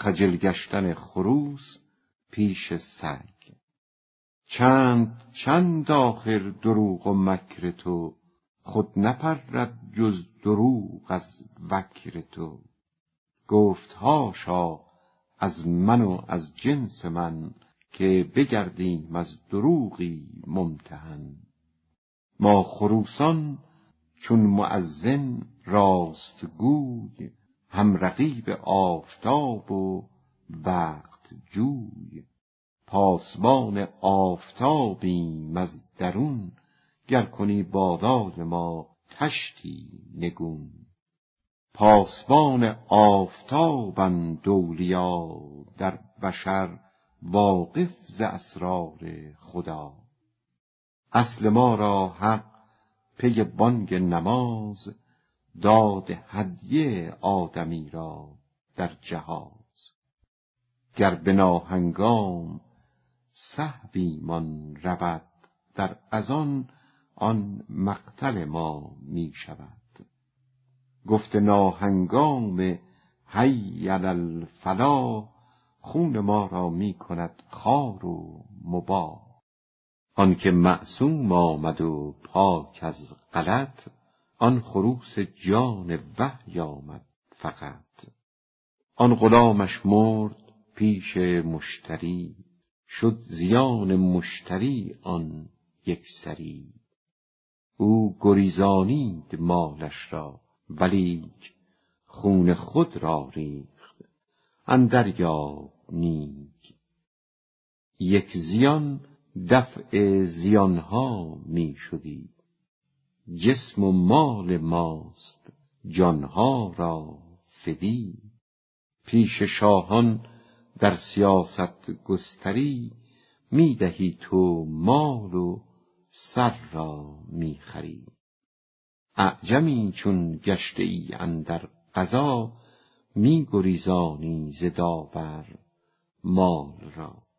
خجل گشتن خروس پیش سگ. چند چند آخر دروغ و مکر تو خود نپرد جز دروغ از وکر تو. گفت هاشا از من و از جنس من که بگردیم از دروغی ممتحن. ما خروسان چون مؤذن راست گوی هم رقیب آفتاب و وقت جوی. پاسبان آفتابیم از درون گر کنی با داد ما طشتی نگون. پاسبان آفتابند اولیا در بشر واقف ز اسرار خدا. اصل ما را حق پی بانگ نماز داد هدیه آدمی را در جهاز. گر به ناهنگام سهویمان رود در اذان آن مقتل ما می شود. گفت ناهنگام حی علی الفلاح خون ما را می کند خوار و مباح. آنکه معصوم آمد و پاک از غلط آن خروس جان وحی آمد فقط. آن غلامش مرد پیش مشتری شد زیان مشتری آن یکسری او گریزانید مالش را ولیک خون خود را ریخت اندریاب نیک. یک زیان دفع زیانها می شدی جسم و مال ماست جانها را فدی. پیش شاهان در سیاست گستری می دهی تو مال و سر را می خری اعجمی چون گشته ای اندر قضا می گریزانی ز داور مال را.